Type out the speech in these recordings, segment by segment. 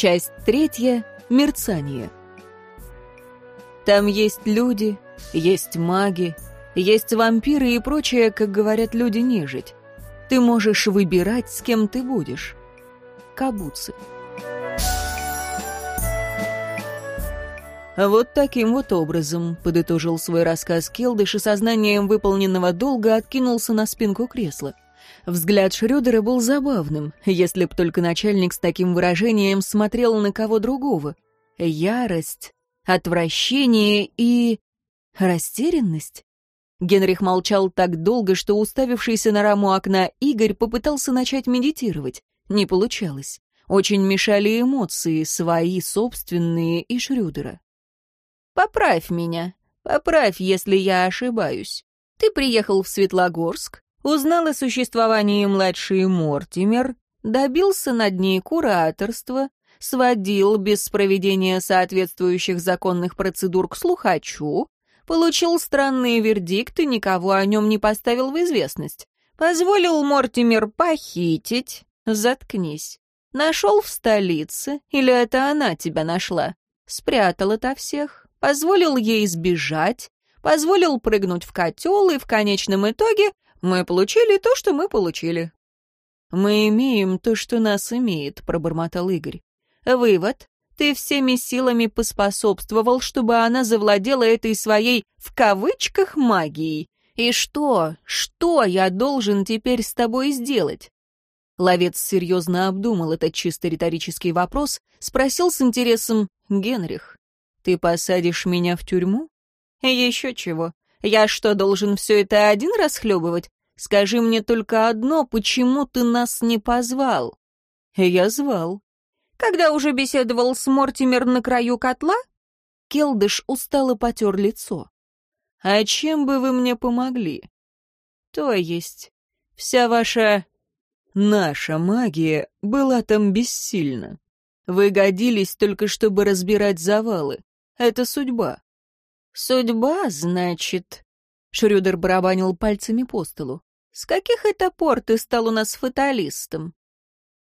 Часть третья. Мерцание. Там есть люди, есть маги, есть вампиры и прочее, как говорят люди, нежить. Ты можешь выбирать, с кем ты будешь. Кабуцы. Вот таким вот образом, подытожил свой рассказ Келдыш и сознанием выполненного долга откинулся на спинку кресла. Взгляд Шрёдера был забавным, если б только начальник с таким выражением смотрел на кого другого. Ярость, отвращение и... растерянность. Генрих молчал так долго, что уставившийся на раму окна Игорь попытался начать медитировать. Не получалось. Очень мешали эмоции, свои, собственные и Шрюдера. «Поправь меня. Поправь, если я ошибаюсь. Ты приехал в Светлогорск, Узнал о существовании младшей Мортимер, добился над ней кураторства, сводил без проведения соответствующих законных процедур к слухачу, получил странные вердикты, никого о нем не поставил в известность, позволил Мортимер похитить, заткнись. Нашел в столице, или это она тебя нашла? Спрятал ото всех, позволил ей сбежать, позволил прыгнуть в котел и в конечном итоге мы получили то, что мы получили». «Мы имеем то, что нас имеет», — пробормотал Игорь. «Вывод. Ты всеми силами поспособствовал, чтобы она завладела этой своей, в кавычках, магией. И что, что я должен теперь с тобой сделать?» Ловец серьезно обдумал этот чисто риторический вопрос, спросил с интересом «Генрих, ты посадишь меня в тюрьму?» «Еще чего. Я что, должен все это один расхлебывать? Скажи мне только одно, почему ты нас не позвал?» «Я звал». «Когда уже беседовал с Мортимер на краю котла?» Келдыш устало потер лицо. «А чем бы вы мне помогли?» «То есть, вся ваша... наша магия была там бессильна. Вы годились только, чтобы разбирать завалы. Это судьба. «Судьба, значит?» Шрюдер барабанил пальцами по столу. «С каких это пор ты стал у нас фаталистом?»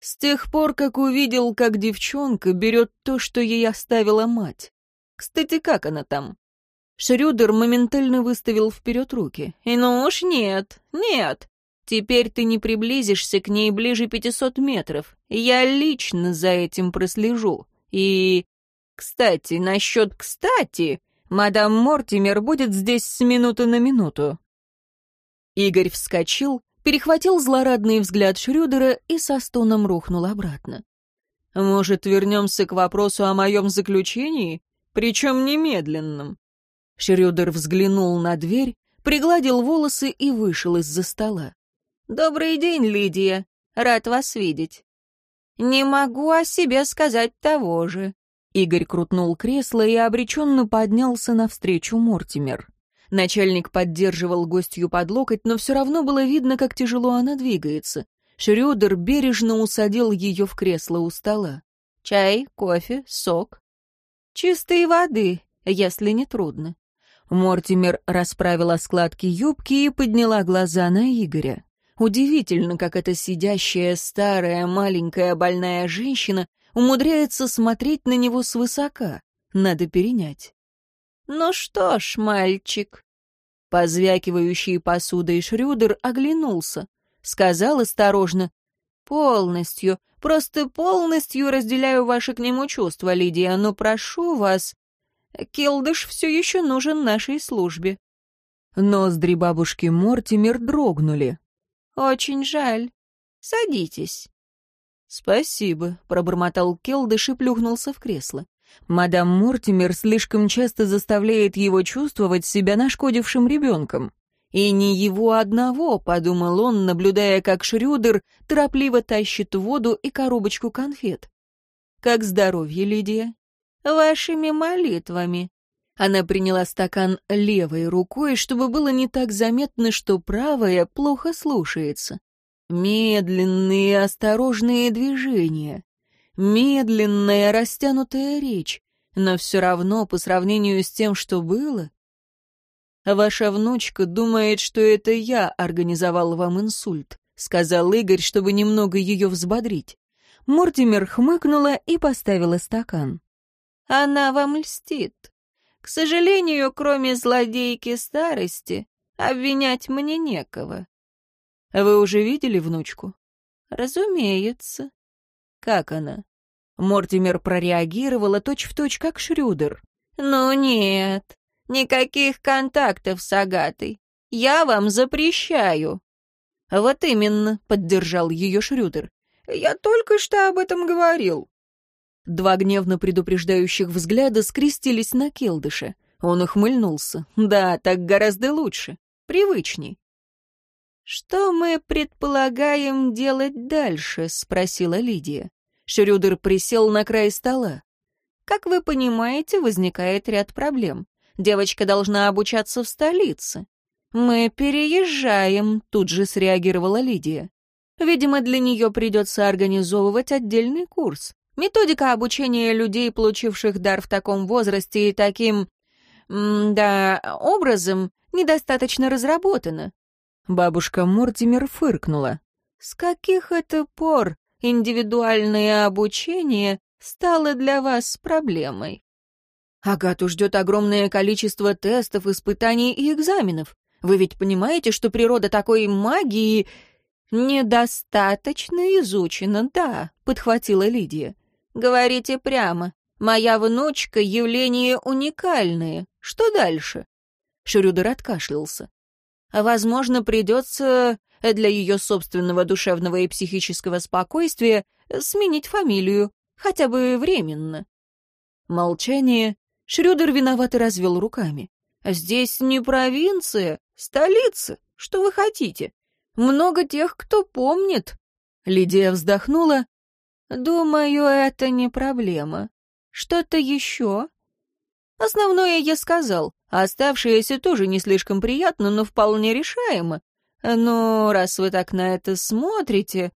«С тех пор, как увидел, как девчонка берет то, что ей оставила мать. Кстати, как она там?» Шрюдер моментально выставил вперед руки. «И ну уж нет, нет. Теперь ты не приблизишься к ней ближе пятисот метров. Я лично за этим прослежу. И... Кстати, насчет «кстати», Мадам Мортимер будет здесь с минуты на минуту». Игорь вскочил, перехватил злорадный взгляд Шрюдера и со стоном рухнул обратно. «Может, вернемся к вопросу о моем заключении? Причем немедленном». Шрюдер взглянул на дверь, пригладил волосы и вышел из-за стола. «Добрый день, Лидия. Рад вас видеть». «Не могу о себе сказать того же», Игорь крутнул кресло и обреченно поднялся навстречу Мортимер. Начальник поддерживал гостью под локоть, но все равно было видно, как тяжело она двигается. Шрёдер бережно усадил ее в кресло у стола. «Чай, кофе, сок?» «Чистой воды, если не трудно». Мортимер расправила складки юбки и подняла глаза на Игоря. Удивительно, как эта сидящая старая маленькая больная женщина умудряется смотреть на него свысока. Надо перенять. «Ну что ж, мальчик...» Позвякивающий посудой Шрюдер оглянулся. Сказал осторожно. «Полностью, просто полностью разделяю ваши к нему чувства, Лидия, но прошу вас... Келдыш все еще нужен нашей службе». Ноздри бабушки Мортимер дрогнули. «Очень жаль. Садитесь». «Спасибо», — пробормотал Келдыш и плюхнулся в кресло. Мадам Мортимер слишком часто заставляет его чувствовать себя нашкодившим ребенком. «И не его одного», — подумал он, наблюдая, как Шрюдер торопливо тащит воду и коробочку конфет. «Как здоровье, Лидия?» «Вашими молитвами». Она приняла стакан левой рукой, чтобы было не так заметно, что правая плохо слушается. Медленные осторожные движения, медленная растянутая речь, но все равно по сравнению с тем, что было... «Ваша внучка думает, что это я организовал вам инсульт», — сказал Игорь, чтобы немного ее взбодрить. Мортимер хмыкнула и поставила стакан. «Она вам льстит. К сожалению, кроме злодейки старости, обвинять мне некого». «Вы уже видели внучку?» «Разумеется». «Как она?» Мортимер прореагировала точь-в-точь, точь, как Шрюдер. «Ну нет, никаких контактов с Агатой. Я вам запрещаю». «Вот именно», — поддержал ее Шрюдер. «Я только что об этом говорил». Два гневно предупреждающих взгляда скрестились на Келдыше. Он ухмыльнулся. «Да, так гораздо лучше. Привычней». «Что мы предполагаем делать дальше?» — спросила Лидия. Шрюдер присел на край стола. «Как вы понимаете, возникает ряд проблем. Девочка должна обучаться в столице. «Мы переезжаем», — тут же среагировала Лидия. «Видимо, для нее придется организовывать отдельный курс. Методика обучения людей, получивших дар в таком возрасте и таким, да, образом, недостаточно разработана». Бабушка Мортимер фыркнула. «С каких это пор индивидуальное обучение стало для вас проблемой?» Агату ждет огромное количество тестов, испытаний и экзаменов. Вы ведь понимаете, что природа такой магии недостаточно изучена, да, подхватила Лидия. Говорите прямо. Моя внучка — явление уникальное. Что дальше? Шрюдер откашлялся. Возможно, придется для ее собственного душевного и психического спокойствия сменить фамилию, хотя бы временно. Молчание. Шрюдер виновато развел руками. «Здесь не провинция, Столица? Что вы хотите? Много тех, кто помнит. Лидия вздохнула. Думаю, это не проблема. Что-то еще? Основное я сказал, а оставшееся тоже не слишком приятно, но вполне решаемо. Но раз вы так на это смотрите...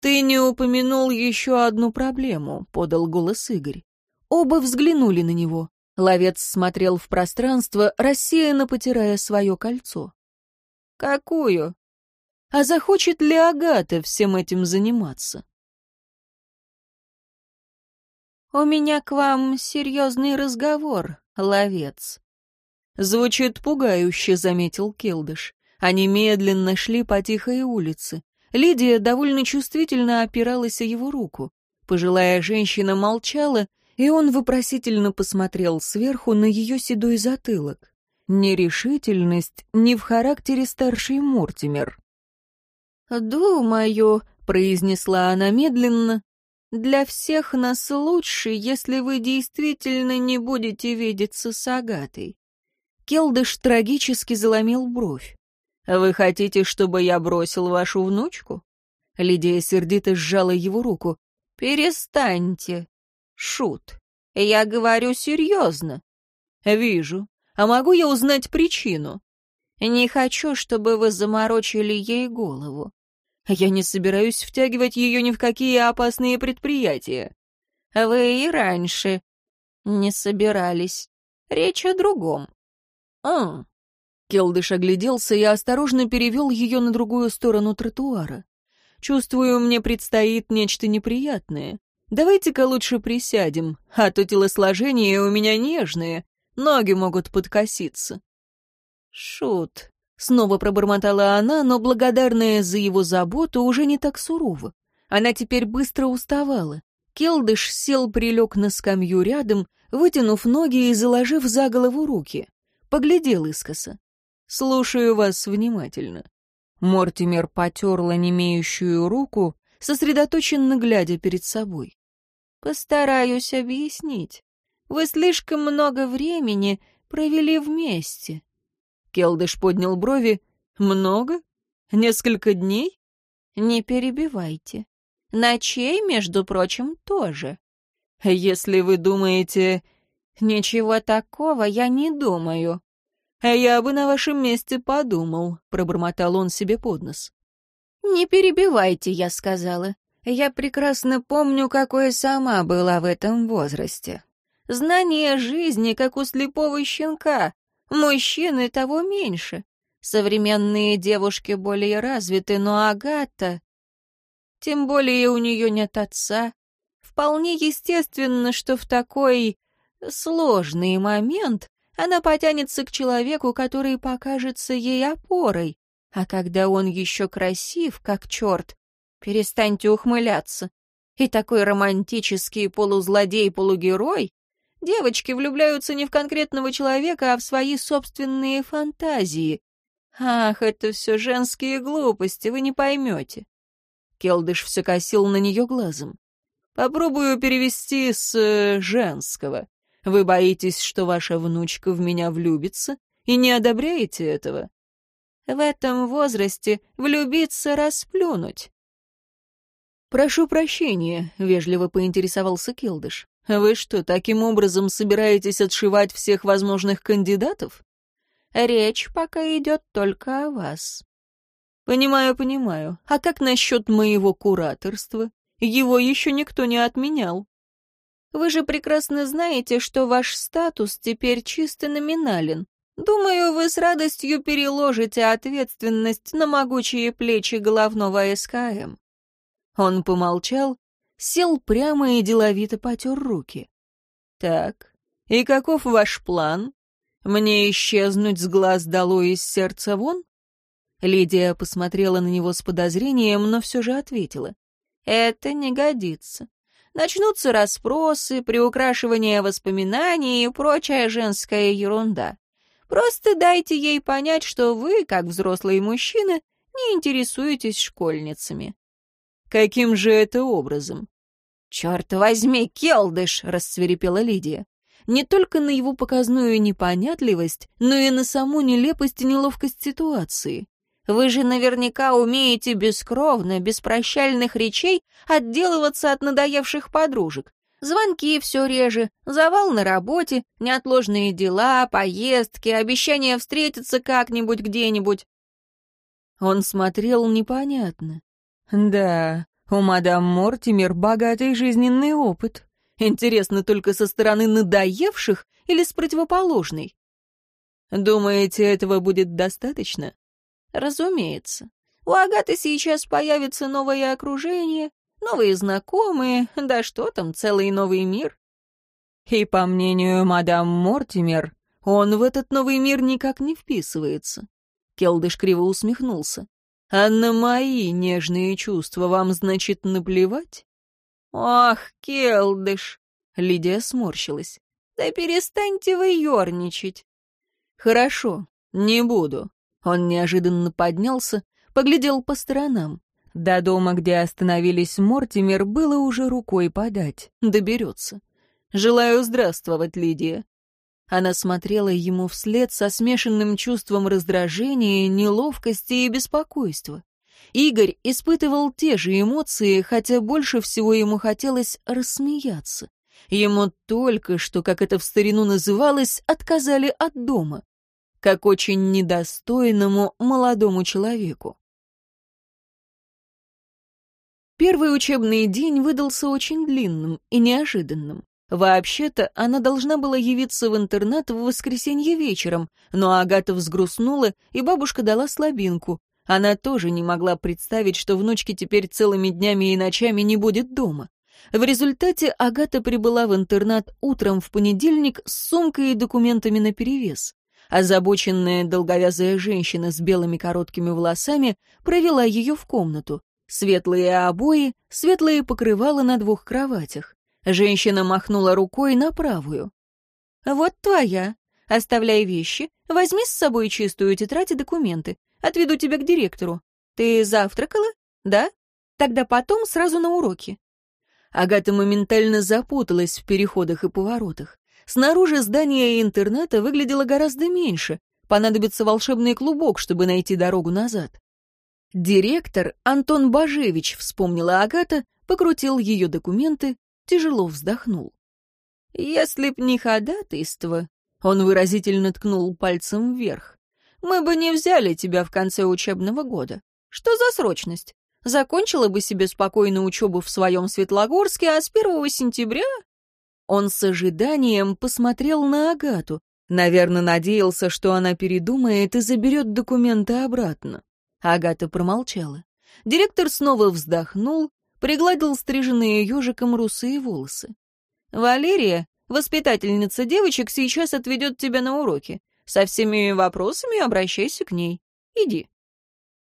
«Ты не упомянул еще одну проблему», — подал голос Игорь. Оба взглянули на него. Ловец смотрел в пространство, рассеянно потирая свое кольцо. «Какую?» «А захочет ли Агата всем этим заниматься?» «У меня к вам серьезный разговор, ловец». «Звучит пугающе», — заметил Келдыш. Они медленно шли по тихой улице. Лидия довольно чувствительно опиралась о его руку. Пожилая женщина молчала, и он вопросительно посмотрел сверху на ее седой затылок. Нерешительность не в характере старшей Мортимер. «Думаю», — произнесла она медленно, — «для всех нас лучше, если вы действительно не будете видеться с Агатой». Келдыш трагически заломил бровь. «Вы хотите, чтобы я бросил вашу внучку?» Лидия сердито сжала его руку. «Перестаньте. Шут. Я говорю серьезно. Вижу. А могу я узнать причину? Не хочу, чтобы вы заморочили ей голову. Я не собираюсь втягивать ее ни в какие опасные предприятия. Вы и раньше не собирались. Речь о другом. А. Келдыш огляделся и осторожно перевел ее на другую сторону тротуара. Чувствую, мне предстоит нечто неприятное. Давайте-ка лучше присядем, а то телосложение у меня нежное, ноги могут подкоситься». «Шут», — снова пробормотала она, но благодарная за его заботу уже не так сурово. Она теперь быстро уставала. Келдыш сел, прилег на скамью рядом, вытянув ноги и заложив за голову руки. Поглядел искоса. «Слушаю вас внимательно». Мортимер потерла немеющую руку, сосредоточенно глядя перед собой. «Постараюсь объяснить. Вы слишком много времени провели вместе». Келдыш поднял брови. «Много? Несколько дней?» «Не перебивайте. Ночей, между прочим, тоже». «Если вы думаете...» «Ничего такого я не думаю». «Я бы на вашем месте подумал», — пробормотал он себе под нос. «Не перебивайте», — я сказала. «Я прекрасно помню, какой сама была в этом возрасте. Знание жизни, как у слепого щенка. Мужчины того меньше. Современные девушки более развиты, но Агата...» Тем более у нее нет отца. Вполне естественно, что в такой сложный момент она потянется к человеку, который покажется ей опорой. А когда он еще красив, как черт, перестаньте ухмыляться. И такой романтический полузлодей-полугерой, девочки влюбляются не в конкретного человека, а в свои собственные фантазии. Ах, это все женские глупости, вы не поймете. Келдыш все косил на нее глазом. Попробую перевести с э, женского. Вы боитесь, что ваша внучка в меня влюбится, и не одобряете этого? В этом возрасте влюбиться расплюнуть. «Прошу прощения», — вежливо поинтересовался Келдыш. «Вы что, таким образом собираетесь отшивать всех возможных кандидатов?» «Речь пока идет только о вас». «Понимаю, понимаю. А как насчет моего кураторства? Его еще никто не отменял». Вы же прекрасно знаете, что ваш статус теперь чисто номинален. Думаю, вы с радостью переложите ответственность на могучие плечи головного СКМ». Он помолчал, сел прямо и деловито потер руки. «Так, и каков ваш план? Мне исчезнуть с глаз долой из сердца вон?» Лидия посмотрела на него с подозрением, но все же ответила. «Это не годится. Начнутся расспросы, приукрашивание воспоминаний и прочая женская ерунда. Просто дайте ей понять, что вы, как взрослые мужчины, не интересуетесь школьницами. Каким же это образом? «Черт возьми, Келдыш!» — расцверепела Лидия. Не только на его показную непонятливость, но и на саму нелепость и неловкость ситуации. Вы же наверняка умеете бескровно, без прощальных речей отделываться от надоевших подружек. Звонки все реже, завал на работе, неотложные дела, поездки, обещание встретиться как-нибудь где-нибудь. Он смотрел непонятно. Да, у мадам Мортимер богатый жизненный опыт. Интересно, только со стороны надоевших или с противоположной? Думаете, этого будет достаточно? Разумеется. У Агаты сейчас появится новое окружение, новые знакомые, да что там, целый новый мир. И, по мнению мадам Мортимер, он в этот новый мир никак не вписывается. Келдыш криво усмехнулся. А на мои нежные чувства вам, значит, наплевать? Ах, Келдыш! Лидия сморщилась. Да перестаньте вы ерничать. Хорошо, не буду. Он неожиданно поднялся, поглядел по сторонам. До дома, где остановились Мортимер, было уже рукой подать. Доберется. «Желаю здравствовать, Лидия». Она смотрела ему вслед со смешанным чувством раздражения, неловкости и беспокойства. Игорь испытывал те же эмоции, хотя больше всего ему хотелось рассмеяться. Ему только что, как это в старину называлось, отказали от дома как очень недостойному молодому человеку. Первый учебный день выдался очень длинным и неожиданным. Вообще-то она должна была явиться в интернат в воскресенье вечером, но Агата взгрустнула, и бабушка дала слабинку. Она тоже не могла представить, что внучки теперь целыми днями и ночами не будет дома. В результате Агата прибыла в интернат утром в понедельник с сумкой и документами наперевес. Озабоченная долговязая женщина с белыми короткими волосами провела ее в комнату. Светлые обои, светлые покрывала на двух кроватях. Женщина махнула рукой на правую. «Вот твоя. Оставляй вещи, возьми с собой чистую тетрадь и документы. Отведу тебя к директору. Ты завтракала? Да? Тогда потом сразу на уроки». Агата моментально запуталась в переходах и поворотах. Снаружи здание интерната выглядело гораздо меньше. Понадобится волшебный клубок, чтобы найти дорогу назад. Директор Антон Бажевич, вспомнила Агата, покрутил ее документы, тяжело вздохнул. «Если б не ходатайство», — он выразительно ткнул пальцем вверх, «мы бы не взяли тебя в конце учебного года. Что за срочность? Закончила бы себе спокойно учебу в своем Светлогорске, а с первого сентября он с ожиданием посмотрел на Агату. Наверное, надеялся, что она передумает и заберет документы обратно. Агата промолчала. Директор снова вздохнул, пригладил стриженные ежиком русые волосы. «Валерия, воспитательница девочек, сейчас отведет тебя на уроки. Со всеми вопросами обращайся к ней. Иди».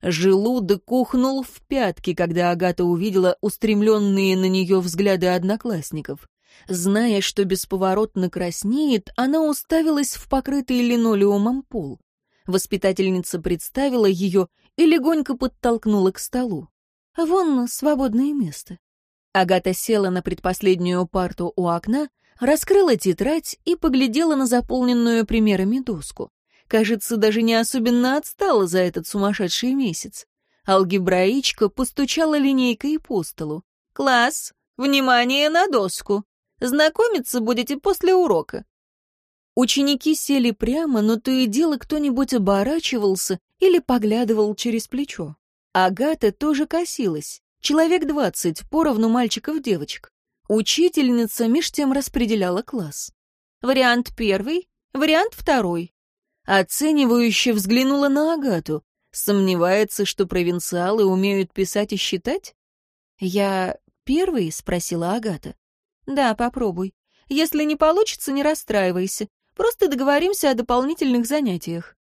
Желудок ухнул в пятки, когда Агата увидела устремленные на нее взгляды одноклассников. Зная, что бесповоротно краснеет, она уставилась в покрытый линолеумом пол. Воспитательница представила ее и легонько подтолкнула к столу. «Вон свободное место». Агата села на предпоследнюю парту у окна, раскрыла тетрадь и поглядела на заполненную примерами доску. Кажется, даже не особенно отстала за этот сумасшедший месяц. Алгебраичка постучала линейкой по столу. «Класс! Внимание на доску! Знакомиться будете после урока!» Ученики сели прямо, но то и дело кто-нибудь оборачивался или поглядывал через плечо. Агата тоже косилась. Человек двадцать, поровну мальчиков-девочек. Учительница меж тем распределяла класс. Вариант первый, вариант второй. Оценивающе взглянула на Агату. Сомневается, что провинциалы умеют писать и считать? «Я первый?» — спросила Агата. «Да, попробуй. Если не получится, не расстраивайся. Просто договоримся о дополнительных занятиях».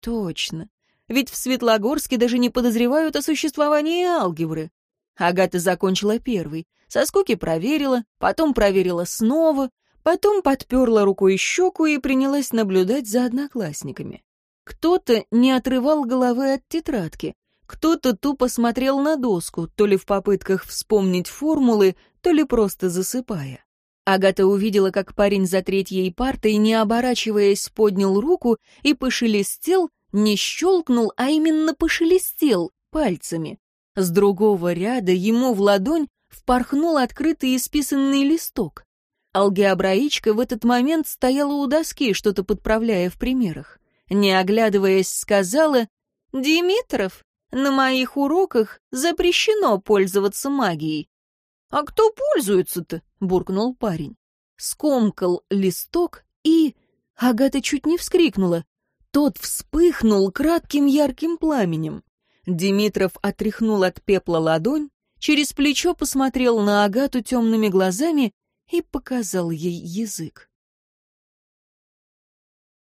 «Точно. Ведь в Светлогорске даже не подозревают о существовании алгебры». Агата закончила первый. Со скуки проверила, потом проверила снова, Потом подперла рукой щеку и принялась наблюдать за одноклассниками. Кто-то не отрывал головы от тетрадки, кто-то тупо смотрел на доску, то ли в попытках вспомнить формулы, то ли просто засыпая. Агата увидела, как парень за третьей партой, не оборачиваясь, поднял руку и пошелестел, не щелкнул, а именно пошелестел пальцами. С другого ряда ему в ладонь впорхнул открытый исписанный листок. Алгебраичка в этот момент стояла у доски, что-то подправляя в примерах. Не оглядываясь, сказала, «Димитров, на моих уроках запрещено пользоваться магией». «А кто пользуется-то?» — буркнул парень. Скомкал листок и... Агата чуть не вскрикнула. Тот вспыхнул кратким ярким пламенем. Димитров отряхнул от пепла ладонь, через плечо посмотрел на Агату темными глазами и показал ей язык.